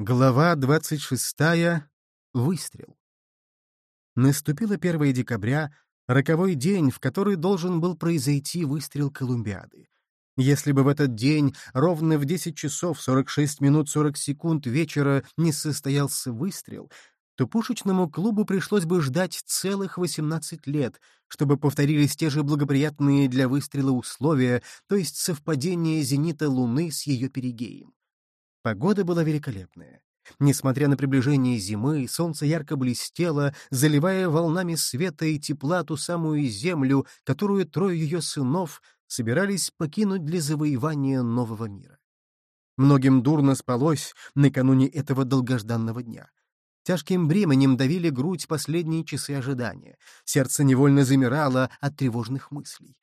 Глава 26. Выстрел. Наступило 1 декабря, роковой день, в который должен был произойти выстрел Колумбиады. Если бы в этот день ровно в 10 часов 46 минут 40 секунд вечера не состоялся выстрел, то пушечному клубу пришлось бы ждать целых 18 лет, чтобы повторились те же благоприятные для выстрела условия, то есть совпадение зенита Луны с ее перигеем. Погода была великолепная. Несмотря на приближение зимы, солнце ярко блестело, заливая волнами света и тепла ту самую землю, которую трое ее сынов собирались покинуть для завоевания нового мира. Многим дурно спалось накануне этого долгожданного дня. Тяжким бременем давили грудь последние часы ожидания. Сердце невольно замирало от тревожных мыслей.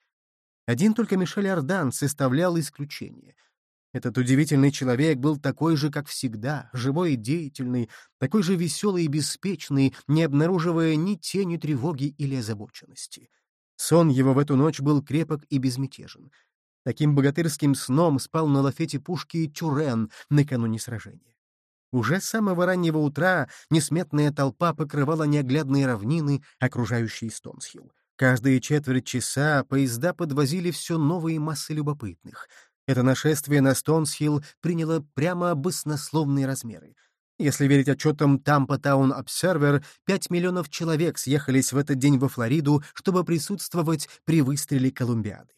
Один только Мишель Ардан составлял исключение. Этот удивительный человек был такой же, как всегда, живой и деятельный, такой же веселый и беспечный, не обнаруживая ни тени тревоги или озабоченности. Сон его в эту ночь был крепок и безмятежен. Таким богатырским сном спал на лафете пушки Тюрен накануне сражения. Уже с самого раннего утра несметная толпа покрывала неоглядные равнины, окружающие Стонсхилл. Каждые четверть часа поезда подвозили все новые массы любопытных — это нашествие на Стонсхилл приняло прямо баснословные размеры. Если верить отчетам Tampa Town Observer, 5 миллионов человек съехались в этот день во Флориду, чтобы присутствовать при выстреле Колумбиады.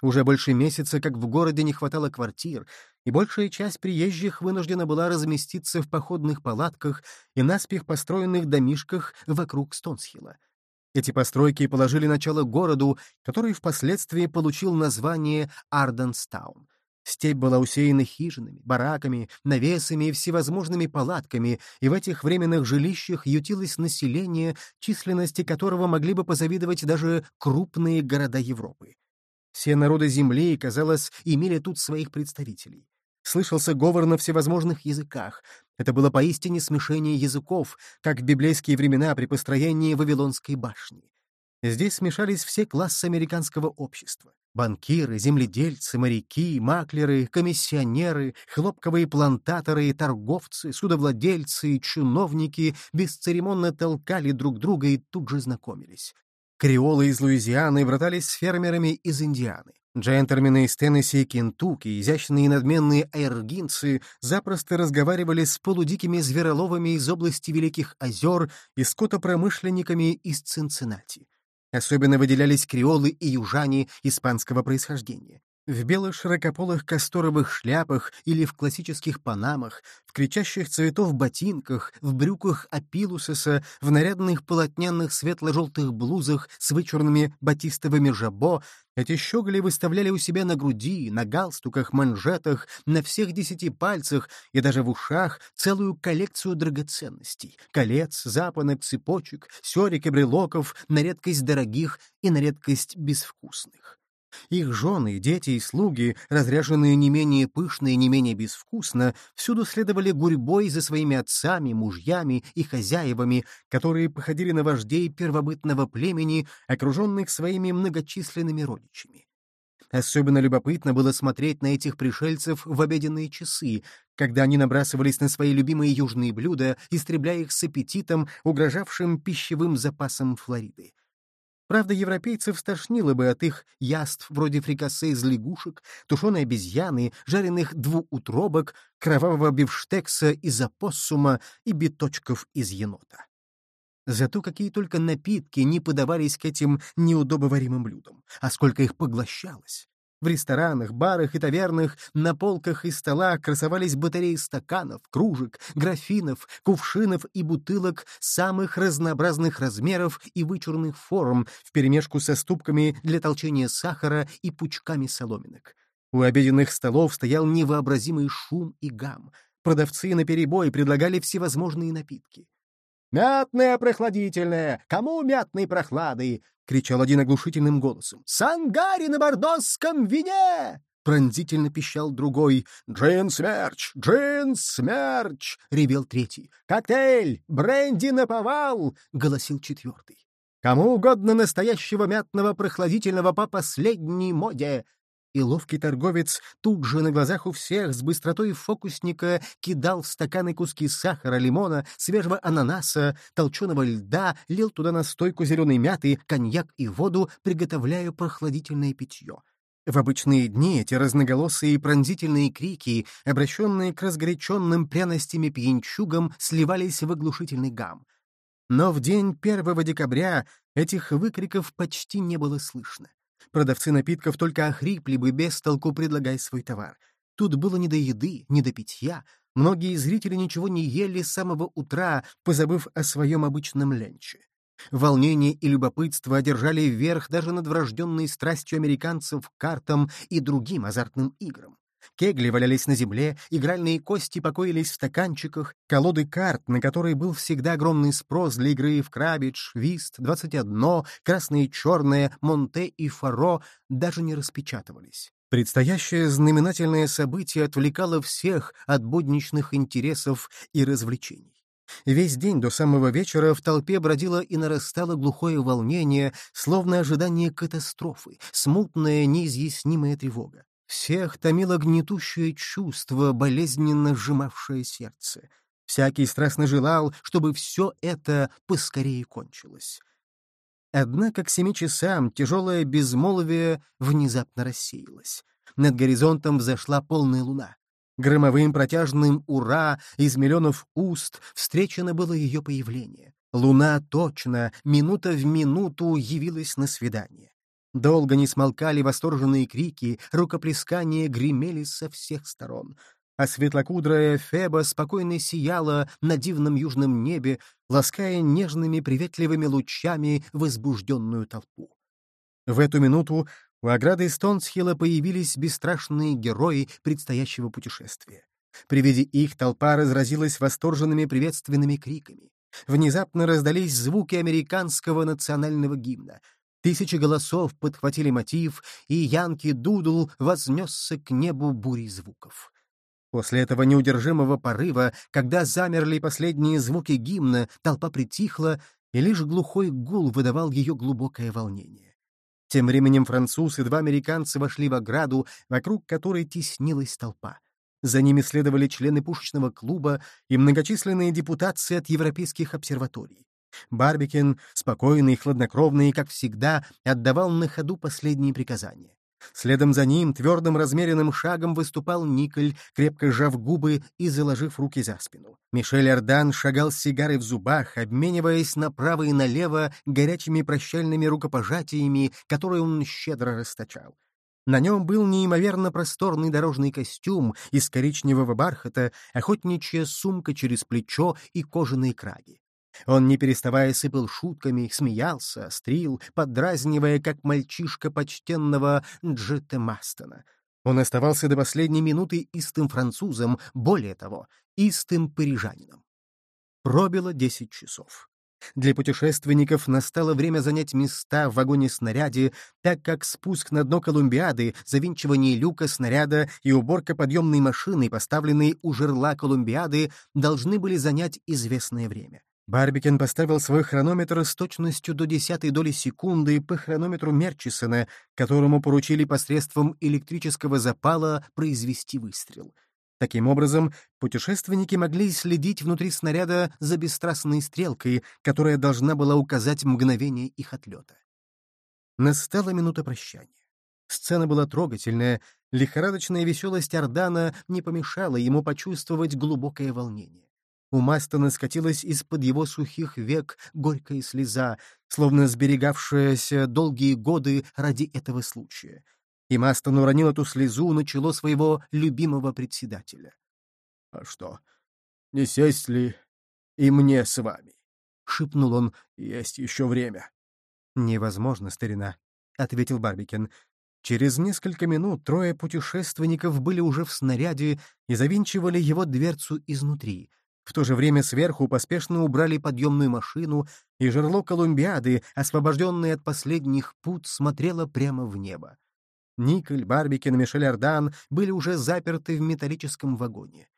Уже больше месяца, как в городе не хватало квартир, и большая часть приезжих вынуждена была разместиться в походных палатках и наспех построенных домишках вокруг Стонсхилла. Эти постройки положили начало городу, который впоследствии получил название Арденстаун. Степь была усеяна хижинами, бараками, навесами и всевозможными палатками, и в этих временных жилищах ютилось население, численности которого могли бы позавидовать даже крупные города Европы. Все народы Земли, казалось, имели тут своих представителей. Слышался говор на всевозможных языках. Это было поистине смешение языков, как в библейские времена при построении Вавилонской башни. Здесь смешались все классы американского общества. Банкиры, земледельцы, моряки, маклеры, комиссионеры, хлопковые плантаторы, торговцы, судовладельцы, чиновники бесцеремонно толкали друг друга и тут же знакомились. Креолы из Луизианы братались с фермерами из Индианы. Джентльмены из Теннесси и Кентукки, изящные и надменные айргинцы, запросто разговаривали с полудикими звероловами из области Великих озер и скотопромышленниками из Цинциннати. Особенно выделялись креолы и южане испанского происхождения. В белых широкополых касторовых шляпах или в классических панамах, в кричащих цветов ботинках, в брюках апилусеса, в нарядных полотняных светло-желтых блузах с вычурными батистовыми жабо, эти щеголи выставляли у себя на груди, на галстуках, манжетах, на всех десяти пальцах и даже в ушах целую коллекцию драгоценностей — колец, запонок, цепочек, серик и брелоков, на редкость дорогих и на редкость безвкусных. Их жены, дети и слуги, разряженные не менее пышно и не менее безвкусно, всюду следовали гурьбой за своими отцами, мужьями и хозяевами, которые походили на вождей первобытного племени, окруженных своими многочисленными родичами. Особенно любопытно было смотреть на этих пришельцев в обеденные часы, когда они набрасывались на свои любимые южные блюда, истребляя их с аппетитом, угрожавшим пищевым запасам Флориды. Правда, европейцев стошнило бы от их яств вроде фрикасе из лягушек, тушеной обезьяны, жареных двуутробок, кровавого бифштекса из опоссума и биточков из енота. Зато какие только напитки не подавались к этим неудобоваримым блюдам, а сколько их поглощалось. В ресторанах, барах и тавернах на полках и столах красовались батареи стаканов, кружек, графинов, кувшинов и бутылок самых разнообразных размеров и вычурных форм вперемешку со ступками для толчения сахара и пучками соломинок. У обеденных столов стоял невообразимый шум и гам. Продавцы наперебой предлагали всевозможные напитки. «Мятное прохладительное! Кому мятной прохлады?» — кричал один оглушительным голосом. «Сангари на бордосском вине!» — пронзительно пищал другой. «Джин Смерч! Джин Смерч!» — ревел третий. «Коктейль! Бренди наповал!» — голосил четвертый. «Кому угодно настоящего мятного прохладительного по последней моде!» И ловкий торговец тут же на глазах у всех с быстротой фокусника кидал в стаканы куски сахара, лимона, свежего ананаса, толченого льда, лил туда настойку зеленой мяты, коньяк и воду, приготовляя прохладительное питье. В обычные дни эти разноголосые и пронзительные крики, обращенные к разгоряченным пряностями пьянчугам, сливались в оглушительный гам. Но в день 1 декабря этих выкриков почти не было слышно. Продавцы напитков только охрипли бы без толку, предлагая свой товар. Тут было не до еды, не до питья. Многие зрители ничего не ели с самого утра, позабыв о своем обычном ленче. Волнение и любопытство одержали верх даже над врожденной страстью американцев к картам и другим азартным играм. Кегли валялись на земле, игральные кости покоились в стаканчиках, колоды карт, на которые был всегда огромный спрос для игры в крабидж, вист, 21, красное и черное, монте и фаро, даже не распечатывались. Предстоящее знаменательное событие отвлекало всех от будничных интересов и развлечений. Весь день до самого вечера в толпе бродило и нарастало глухое волнение, словно ожидание катастрофы, смутная, неизъяснимая тревога. Всех томило гнетущее чувство, болезненно сжимавшее сердце. Всякий страстно желал, чтобы все это поскорее кончилось. Однако к семи часам тяжелое безмолвие внезапно рассеялось. Над горизонтом взошла полная луна. Громовым протяжным «Ура!» из миллионов уст встречено было ее появление. Луна точно, минута в минуту явилась на свидание. Долго не смолкали восторженные крики, рукоплескания гремели со всех сторон. А светлокудрая Феба спокойно сияла на дивном южном небе, лаская нежными приветливыми лучами возбужденную толпу. В эту минуту у ограды Стонсхилла появились бесстрашные герои предстоящего путешествия. При виде их толпа разразилась восторженными приветственными криками. Внезапно раздались звуки американского национального гимна. Тысячи голосов подхватили мотив, и Янки Дудл вознесся к небу бурей звуков. После этого неудержимого порыва, когда замерли последние звуки гимна, толпа притихла, и лишь глухой гул выдавал ее глубокое волнение. Тем временем француз и два американца вошли в ограду, вокруг которой теснилась толпа. За ними следовали члены пушечного клуба и многочисленные депутации от европейских обсерваторий. Барбикин, спокойный и хладнокровный, как всегда, отдавал на ходу последние приказания. Следом за ним твердым размеренным шагом выступал Николь, крепко сжав губы и заложив руки за спину. Мишель Ардан шагал с сигарой в зубах, обмениваясь направо и налево горячими прощальными рукопожатиями, которые он щедро расточал. На нем был неимоверно просторный дорожный костюм из коричневого бархата, охотничья сумка через плечо и кожаные краги. Он, не переставая, сыпал шутками, смеялся, острил, подразнивая, как мальчишка почтенного Джетте Мастона. Он оставался до последней минуты истым французом, более того, истым парижанином. Пробило десять часов. Для путешественников настало время занять места в вагоне-снаряде, так как спуск на дно Колумбиады, завинчивание люка снаряда и уборка подъемной машины, поставленной у жерла Колумбиады, должны были занять известное время. Барбикен поставил свой хронометр с точностью до десятой доли секунды по хронометру Мерчисона, которому поручили посредством электрического запала произвести выстрел. Таким образом, путешественники могли следить внутри снаряда за бесстрастной стрелкой, которая должна была указать мгновение их отлета. Настала минута прощания. Сцена была трогательная, лихорадочная веселость Ордана не помешала ему почувствовать глубокое волнение. У Мастона скатилась из-под его сухих век горькая слеза, словно сберегавшаяся долгие годы ради этого случая. И Мастон уронил эту слезу на чело своего любимого председателя. — А что, не сесть ли и мне с вами? — шепнул он. — Есть еще время. — Невозможно, старина, — ответил Барбикен. Через несколько минут трое путешественников были уже в снаряде и завинчивали его дверцу изнутри — в то же время сверху поспешно убрали подъемную машину, и жерло Колумбиады, освобожденное от последних пут, смотрело прямо в небо. Николь, Барбикин и Мишель Ардан были уже заперты в металлическом вагоне.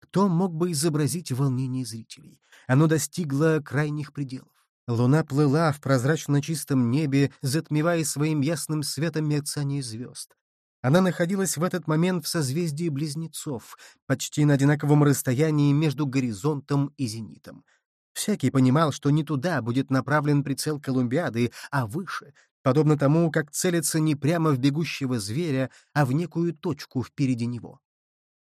Кто мог бы изобразить волнение зрителей? Оно достигло крайних пределов. Луна плыла в прозрачно чистом небе, затмевая своим ясным светом мерцание звезд. Она находилась в этот момент в созвездии близнецов, почти на одинаковом расстоянии между горизонтом и зенитом. Всякий понимал, что не туда будет направлен прицел Колумбиады, а выше, подобно тому, как целится не прямо в бегущего зверя, а в некую точку впереди него.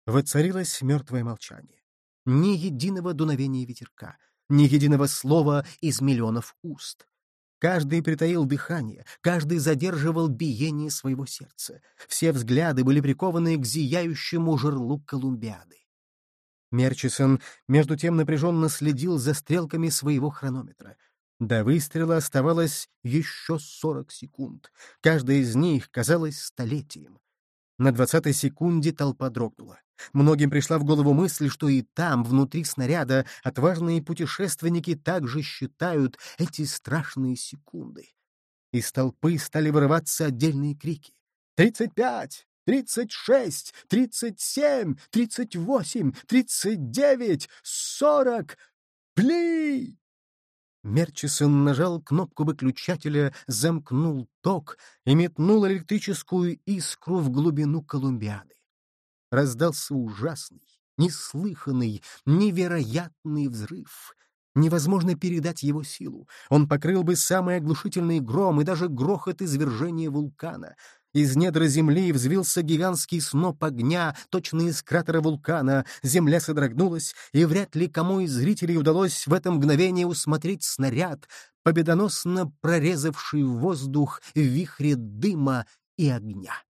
Воцарилось мертвое молчание. Ни единого дуновения ветерка, ни единого слова из миллионов уст. Каждый притаил дыхание, каждый задерживал биение своего сердца. Все взгляды были прикованы к зияющему жерлу Колумбиады. Мерчисон, между тем, напряженно следил за стрелками своего хронометра. До выстрела оставалось еще сорок секунд. Каждая из них казалась столетием. На двадцатой секунде толпа дрогнула. Многим пришла в голову мысль, что и там, внутри снаряда, отважные путешественники также считают эти страшные секунды. Из толпы стали вырываться отдельные крики. «Тридцать пять! Тридцать шесть! Тридцать семь! Тридцать восемь! Тридцать девять! Сорок! Пли!» Мерчисон нажал кнопку выключателя, замкнул ток и метнул электрическую искру в глубину Колумбиады раздался ужасный, неслыханный, невероятный взрыв. Невозможно передать его силу. Он покрыл бы самый оглушительный гром и даже грохот извержения вулкана. Из недр земли взвился гигантский сноп огня, точно из кратера вулкана. Земля содрогнулась, и вряд ли кому из зрителей удалось в это мгновение усмотреть снаряд, победоносно прорезавший воздух в вихре дыма и огня.